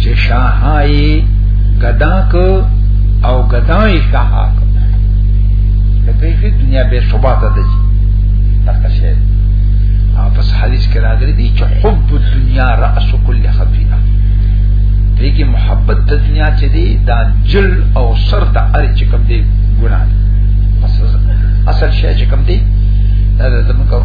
چې شاهای غدا کو او غدای شاها کو د دې دنیا به ثبات ده چې تاسو شه او پس حدیث کې راغلي دي چې حب الدنيا راس كل خطيئه دې کې محبت د دنیا چې دی دا جل او سر د ار چې کوم دی ګناه اصل شی چې کوم دی دا زموږ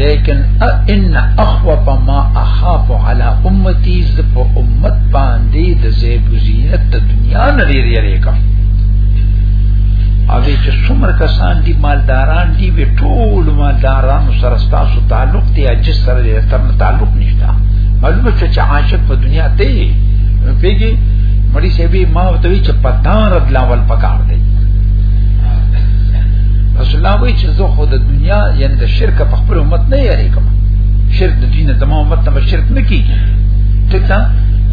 لیکن ان اخوف ما اخاف على امتی ز په امت باندې د زیب زینت د دنیا نه لري لري کوم او چې څومره کسان دي مالداران دي به ټول مالداران سره تاسو تعلق دی چې سره یې تر تعلق نشته معلومه چې چې عاشق په دنیا ته پیږي مړي سی به ما ته وی چې پتا رد لاول پکار دی رسول الله وی چې زه خو د دنیا یند شرک په خپل امت نه یاري کوم شرک د دین د ما امت نه شرک نه کیږي ټیک ده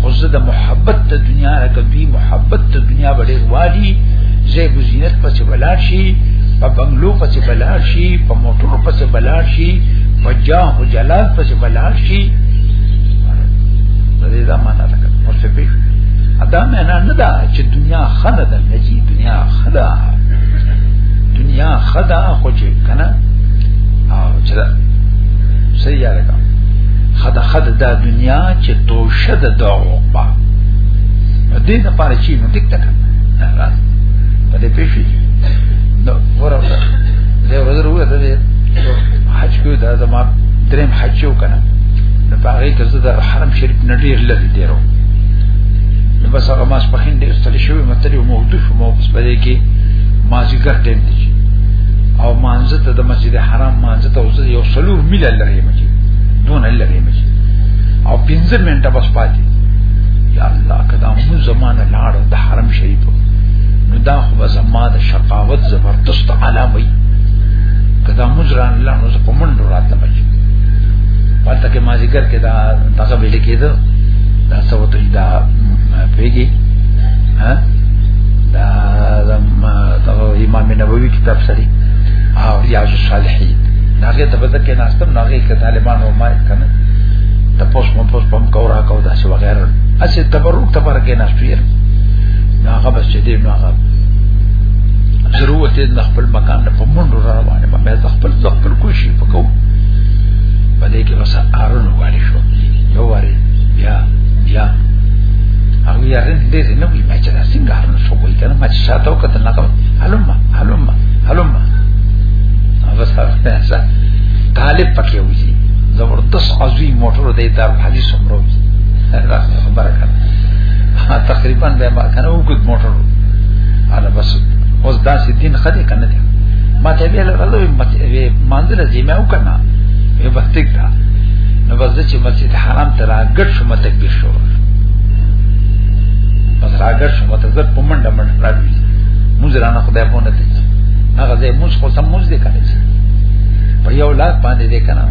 خو زه د محبت د دنیا راکه دوی محبت د دنیا وړي والی زه بزینت پس بلار شي په بنگلو پس بلار شي په موټر پس بلار شي په جاه او جلال پس بلار شي دې دا معنا ده او څه به ادا معنا نه ده چې دنیا خنه ده نجی دنیا خدا دنیا خدا خو چې کنه او چې دا صحیح یاره کا خدا خدا دا دنیا چې توشه د دعوه با دې نه پاره چې نو ټیک ټاک راځي په دې پیښې نو ورته زه ورځ وروه ته حج کو دا زما دریم حج یو کنه نو پاره کې زه د حرم شریف نه ډیر لري دیرو نو بس هغه ماس په هند ستړي شوی متري موجود شو مو په دې کې مازیګر ټیم دی او مانزه ته د مسجد حرام مانزه ته اوس یو سلور میل لري مچي دون لري مچي او 15 منټه بس پاتې یا الله کدا مو زمانه لاړ د حرم شریف نو دا خو زما د شقاوت زبردست علامه کدا مو ځران الله نو په منډو راته مچي پاتې کې ما ذکر کې دا تاسو به لیکیدو دا څه وته دا پیګي ها دا زم امام نووي کتاب سری او ریاض الصالحین ناغه د بده کې ناستم ناغه کې طالبان او ما کنه د پوس مون پوس پم کورا کو داسې وغیرہ اسه تبرک تبرک کې ناشتویر ناغه بس چې دې ناغه ضرورت دې د خپل مکان په منډو را روانه ما مې خپل خپل کوشي پکو باندې کې وسه ارن واري شو یو واري بیا بیا هغه یې رن دې نه وی ما چې دا څنګه ارن شو وای کنه ما چې شاته وکتل نه کوم هلم هلم هلم هغه سره پیسې طالب پکې وځي زبردست عظیم موټر دی دار حدیث عمرو دا خبره کړه تقریبا به ما کنه وګد موټر انا بس اوس دا سې دین خدي کنه دی ما ته ویل راځي ما ته وی منځله زی ما وکنه یو بختیک دا نو بس چې مسجد حرام ته راګټ شو متک به شو بس راګټ متزر په منډه منډه راوي موږ رانه خدای په نته هغه زه موږ خو سم موږ دې کړی په یو لاس باندې دې کنه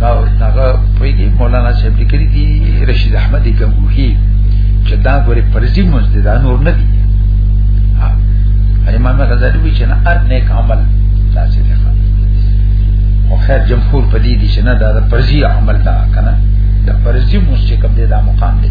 نو هغه پویږي مولانا صاحب لیکلي دي رشید احمد ګنگوهي چې دا غوري فرضي موږ دې دا نور نه دي امام غزالی وی چې نه هر نیک عمل داسې دی او خیر جمهور په دې دي چې نه دا فرضي عمل دا کنه د فرضي موږ چې کوم دې دا مقام دی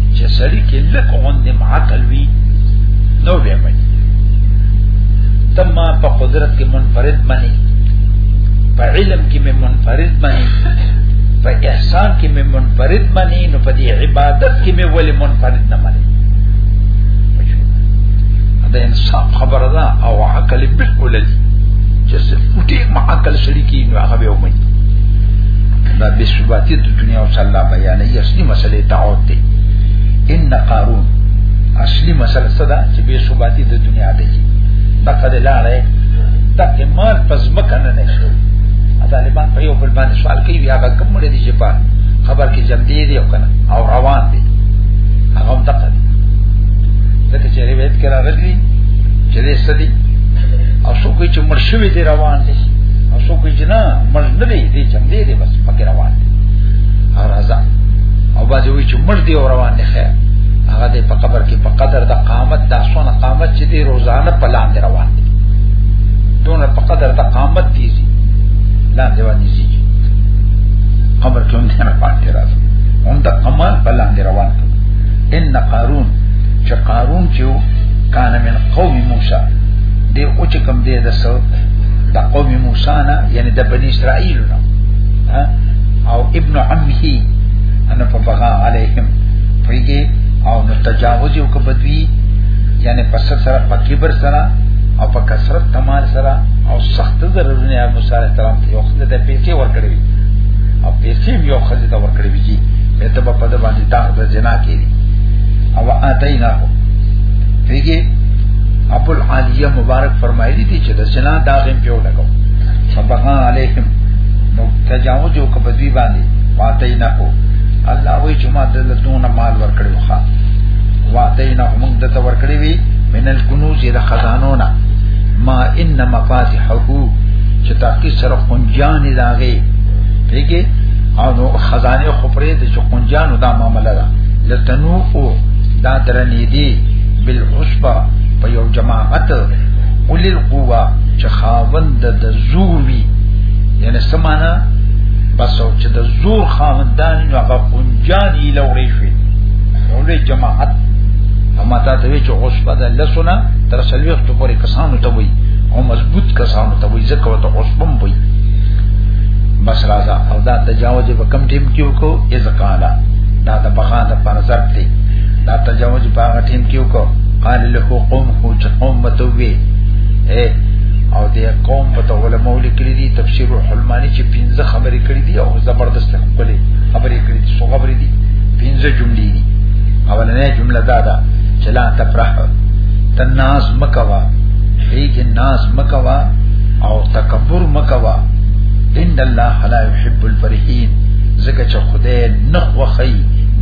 چې سړی کې لک غوندې معقل وي نو بیا مې تما په قدرت کې منفرد باندې په علم کې مې منفرد باندې په احسان کې مې منفرد باندې نو په دې عبادت کې مې ولې منفرد نه باندې دا انصاف خبره ده او عقل بالکل دي چې څه پټي ما عقل سړي کې نو هغه به ومني دا بسباتی د دنیا او صلی الله بیانې اصلي مسلې تعود دي ان قارون اصلي مسله صدا چې به ثباتي د دنیا دی نقد لاړې د ایمان پس مکنه نه شو طالبان په یو بل باندې سوال کوي بیا به کوم لري چې په خبر کې جمع دي دی او کنه او روان دي هغه هم دقه دي ځکه چې روایت کې راغلي چې دې سدي او څوک چې مرشوي دي روان دي او څوک چې نه مرنه دي دي جمع دي بس پکې روان دي او رضا او باځي وی چې مړ دی او روان دی خیر هغه دې په قبر کې په قدر د قامت د اسونه قامت چې دی روزانه په لاندې روان دی دون په قدر د قامت دی زی لاندې باندې زی قبر کې هم نه پاتې راځي هم د قمر په لاندې روان دی ان قارون چې قارون چې کان من قوم موسی دی او چې کوم دی د سو د قوم موسی نه یعنی د بنی اسرائیل نه او ابن عمه ان په بغا علیهم پریږي او نو تجاوز یو کبدوی یعنی پس سره په کبر سره او په کثرت تمال سره او سخت ضرورونه یا موسی علیہ السلام ته یو خدای ته پیسې ورکړي او پیسې یو خدای ته ورکړي وي ته په پد باندې داغ د جنا کړي او اتینا هو پیږي ابو العالیه مبارک فرمایلی دي چې د جنا داغ هم پیو لګو سبحان علیکم نو تجاوز یو کبه دی باندې واته نه کو الله وی چې ما دل دون مال ورکړي وخا واته نه موږ د تور کړی وی منل کنوز د خزانو نه ما ان مفاتحه چې تاکي سره خنجان لاغي پیګه او نو خزانه خبرې د چقنجانو دا معاملې ده لتنو او دا درنې دي بالعصبه په یو جماعت اولل قوا چې خاوند د زور وی یعنی سمانا بس او چې د زور خاوندان نو هغه کنجان یې لورې شوی لورې جماعت اما تا ته چې اوس په د لسونه تر سلويخ ته پورې کسانو ته وي او مضبوط کسانو ته وي ځکه وته اوس بم وي بس راځه او دا تجاوز په کم ټیم کې وکړو اذ قالا دا د بغا د پر ضرب دی دا تجاوز په هغه ټیم کې وکړو قال له قوم هو چې قوم متوي اے او د قوم په توله مولي کړی دي تفسیر الحلمانی چې پنځه خبرې کړې دي او زبردست خپلې خبرې کړې دي څو خبرې دي پنځه جملې دي اولنې جمله دا ده چې لا تفرح تناس مکوا هیڅ ناس مکوا او تکبر مکوا ان الله لا يحب الفرحين زکه چې خدای نه خوخی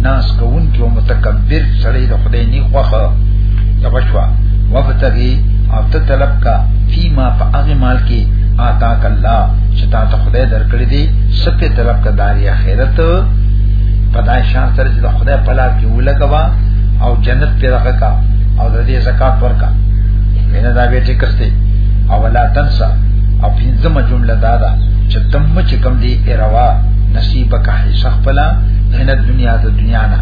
ناس کوونکی او متکبر سړی د خدای نه خوخه دا بشوا وفتغي او ته طلب کا فيما په هغه مال کې آتاک الله چې تا ته خدای درکړي دي سپه طلب کا داري اخرت پدای شان سره چې خدای په لار کې ولګوا او جنت پیدا کا او د دې زکات ورکا مینه دا به ټیکسته او ولا تنسا او پنځمه جمله دا ده چې تم چې کم دی ایروا نصیب کا حصہ خپل ان دنیا د دنیا نه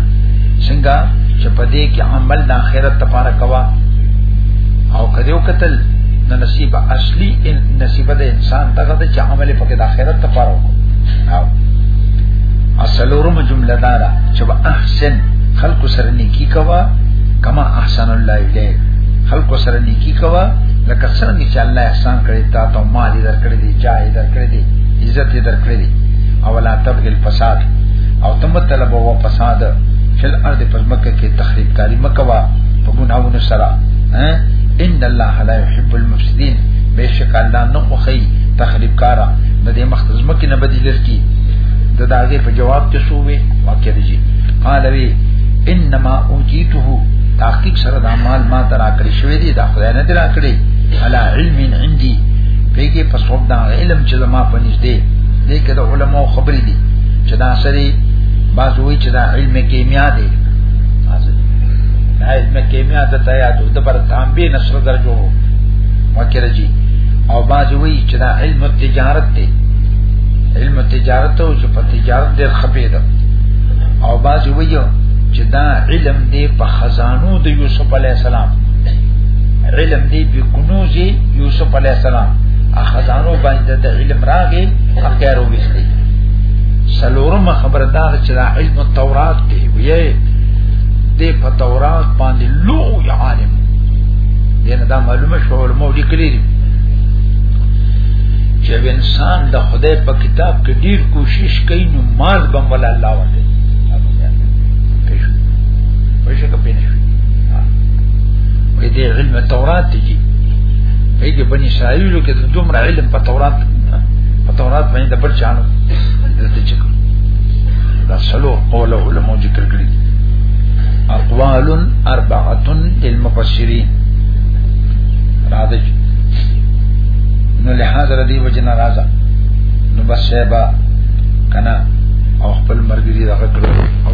څنګه چې په دې کې عمل د آخرت لپاره کوا او کدی او قتل د نصیب اصلي ان نصیب د انسان دغه د چې عمل په کې د آخرت لپاره او اصلورم جمله دارا چې با احسن خلق سره نیکی کوا کما احسن الله الیه خلق سره نیکی کوا لکه څنګه چې الله احسان کړی تا ته مال در کړی دی جاه در کړی دی عزت در کړی دی او لا تبغل فساد او تم طلب او فساد فل ارض پزمکه کې تخریب کاری مکوا په ګناهونو سره ان الله لا يحب المفسدين بشک الله نه خوخي تخریب کارا د دې مخزمه کې نه بدیل کی د داغه په جواب کې شوې واقع دی قال وی انما اوجیته تحقیق سره د مال ما ترا کړی شوې دي دا خدای نه درا کړی علا علم عندي پیګه په صوب دا علم چې ما په نږدې دې کې د علماو خبرې دي چې دا سری بعض وی چې دا علم کیمیا دی دا ابن کیمیا ته تیاتو د پر تامبی نشر درجو وکړه جی او باز وی چې دا علم تجارت دی علم تجارت او چې په تجارت ډېر خپې ده او باز وی چې دا علم دی په خزانو د یوسف علی السلام علم دی په کنوز یوسف علی السلام ا خزانو باندې د علم راغی اخیرو وستی سلورم خبردار چې دا علم التورات دی وی دې په تورات باندې لوی عالم دینه دا معلومه شو علماء لیکلي دي چې انسان د خدای په کتاب کې ډیر کوشش کوي نو مال بم ولا الله ورته پېښه پېښه کې پېښه وي دې علم تورات دی هیګه بنی اسرائیلو کې د دومره علم په تورات په تورات باندې د بچانو د دې چې دا سلو قوله علماء اقوال اربعه للمفسرين راځي نو له حاضر دی وجه ناراضه نو بس شیبا کنا او خپل مرګري دغه کړو او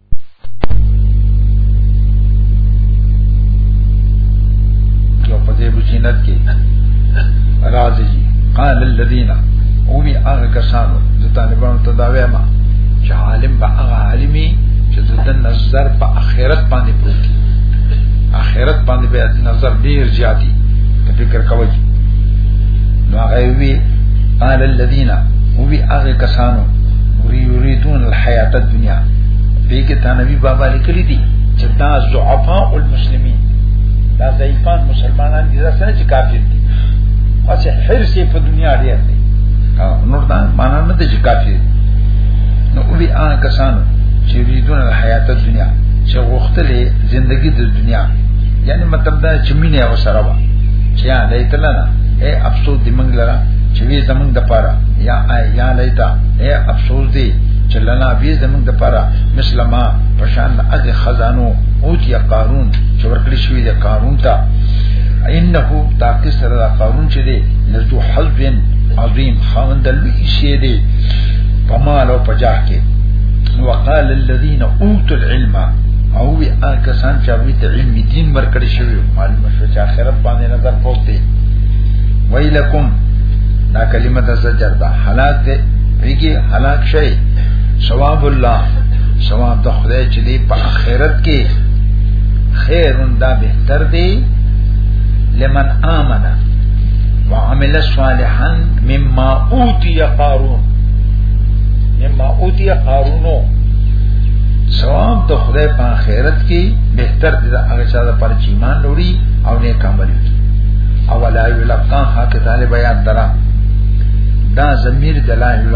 جو په دې بجینت کې راځي قال الذين هم هغه کسانو د طالبانو تداوی ما چې عالم به هغه عالمي چې د نظر په آخرت باندې پروت آخرت باندې به نظر ډیر زیاتی ته فکر کوي نو هغه وی قال الذين هم هغه کسانو یریدون الحیات الدنیا دې کې تنوی بابا لیکلي دي چې دا ضعفاء المسلمین دا ضعیفان مسلمانان دي دا څنګه چې کافر دي پس حرس په دنیا ډیر دی نور دا معنا نه دي چې کافر نو او بي آن کسانو چې ریدون حیات دنیا چې غوښتلې ژوندۍ د دنیا یعنی مطلب دا چې مینه او سره وا چې یا لیتلا نه اے افسوس دی منګ لرا چې وی زمنګ د پاره یا یا لیتا اے افسوس دی چې لنا وی زمونږ د پاره مسلمه پشان هغه خزانو او چې قارون چې ورکړی شوی د قارون ته انه تاکي سره د قارون چې دی لذو حزن عظیم خوند لوی شی دی په مال او په جاه کې وقال الذين اوتوا العلم او وی کسان چې هغه ته علم دین ورکړی شوی معلومه شو چې آخرت باندې نظر پوښتې ویلکم دا کلمه د زجر ده حالات دیږي هلاک شي ثواب الله ثواب د خدای چې دی په آخرت کې خیر دا بهتر دی لمن آمن وعمل صالحا مما اوتی قارون مما اوتی قارونو ثواب د خدای په آخرت کې بهتر دی دا هغه چا د پر ایمان لري او نیک عمل لري او لا یلقاها کذالک بیان درا دا ضمیر دلائل